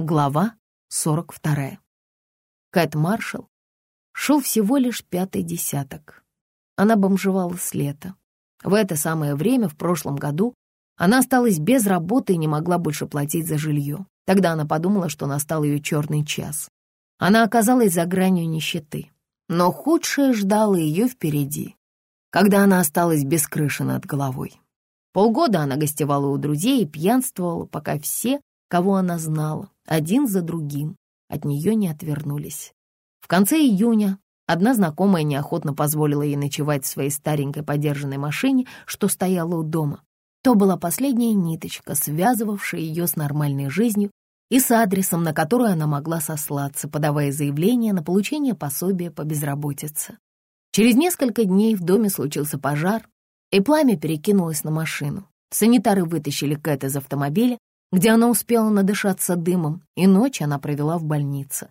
Глава 42. Кэт Маршалл шел всего лишь пятый десяток. Она бомжевала с лета. В это самое время, в прошлом году, она осталась без работы и не могла больше платить за жилье. Тогда она подумала, что настал ее черный час. Она оказалась за гранью нищеты. Но худшее ждало ее впереди, когда она осталась без крыши над головой. Полгода она гостевала у друзей и пьянствовала, пока все, кого она знала, один за другим, от нее не отвернулись. В конце июня одна знакомая неохотно позволила ей ночевать в своей старенькой подержанной машине, что стояла у дома. То была последняя ниточка, связывавшая ее с нормальной жизнью и с адресом, на который она могла сослаться, подавая заявление на получение пособия по безработице. Через несколько дней в доме случился пожар, и пламя перекинулось на машину. Санитары вытащили Кэт из автомобиля где она успела надышаться дымом, и ночь она провела в больнице.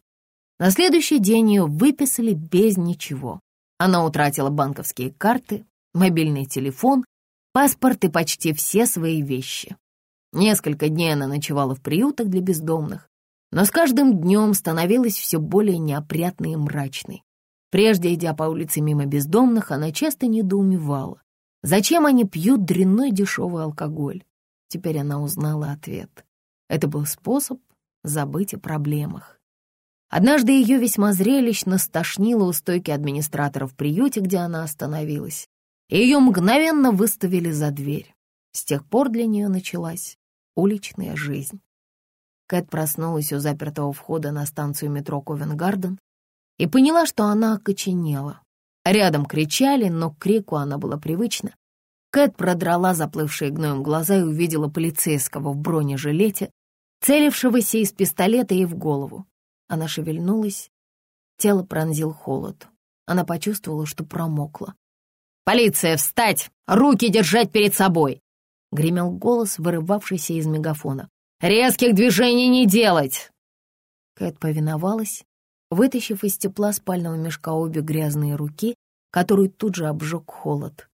На следующий день ее выписали без ничего. Она утратила банковские карты, мобильный телефон, паспорт и почти все свои вещи. Несколько дней она ночевала в приютах для бездомных, но с каждым днем становилась все более неопрятной и мрачной. Прежде, идя по улице мимо бездомных, она часто недоумевала, зачем они пьют дрянной дешевый алкоголь. Теперь она узнала ответ. Это был способ забыть о проблемах. Однажды ее весьма зрелищно стошнило у стойки администратора в приюте, где она остановилась, и ее мгновенно выставили за дверь. С тех пор для нее началась уличная жизнь. Кэт проснулась у запертого входа на станцию метро Ковенгарден и поняла, что она окоченела. Рядом кричали, но к крику она была привычна. Кэт продрала заплывшие гноем глаза и увидела полицейского в бронежилете, целившегося из пистолета ей в голову. Она шевельнулась, тело пронзил холод. Она почувствовала, что промокла. «Полиция, встать! Руки держать перед собой!» — гремел голос, вырывавшийся из мегафона. «Резких движений не делать!» Кэт повиновалась, вытащив из тепла спального мешка обе грязные руки, которые тут же обжег холод.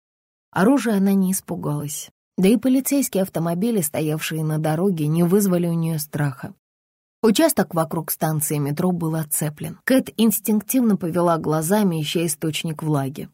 Оружия она не испугалась. Да и полицейские автомобили, стоявшие на дороге, не вызвали у нее страха. Участок вокруг станции метро был оцеплен. Кэт инстинктивно повела глазами, ища источник влаги.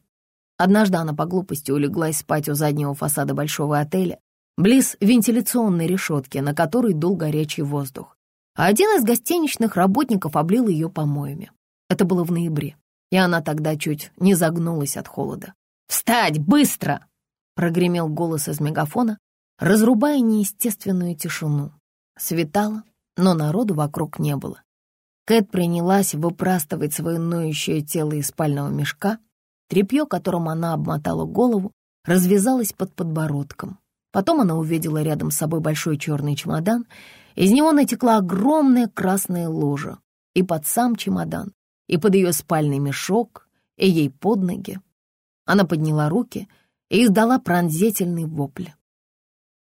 Однажды она по глупости улеглась спать у заднего фасада большого отеля, близ вентиляционной решетки, на которой дул горячий воздух. А один из гостиничных работников облил ее помоями. Это было в ноябре, и она тогда чуть не загнулась от холода. «Встать, быстро!» — прогремел голос из мегафона, разрубая неестественную тишину. Светало, но народу вокруг не было. Кэт принялась выпрастывать свое ноющее тело из спального мешка. Тряпье, которым она обмотала голову, развязалось под подбородком. Потом она увидела рядом с собой большой черный чемодан. Из него натекла огромная красная ложа. И под сам чемодан, и под ее спальный мешок, и ей под ноги. Она подняла руки и издала пронзительный вопль.